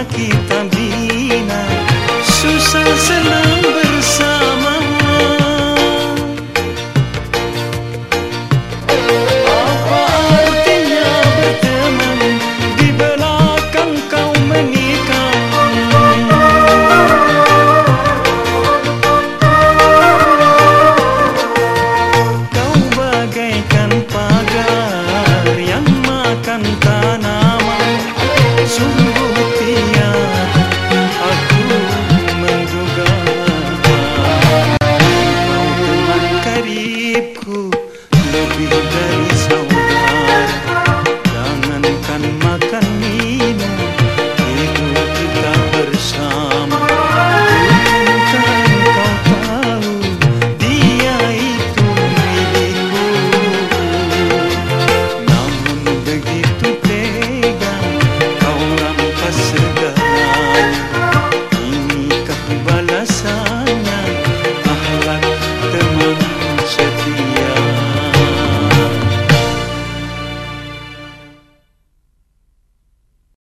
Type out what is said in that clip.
aquí.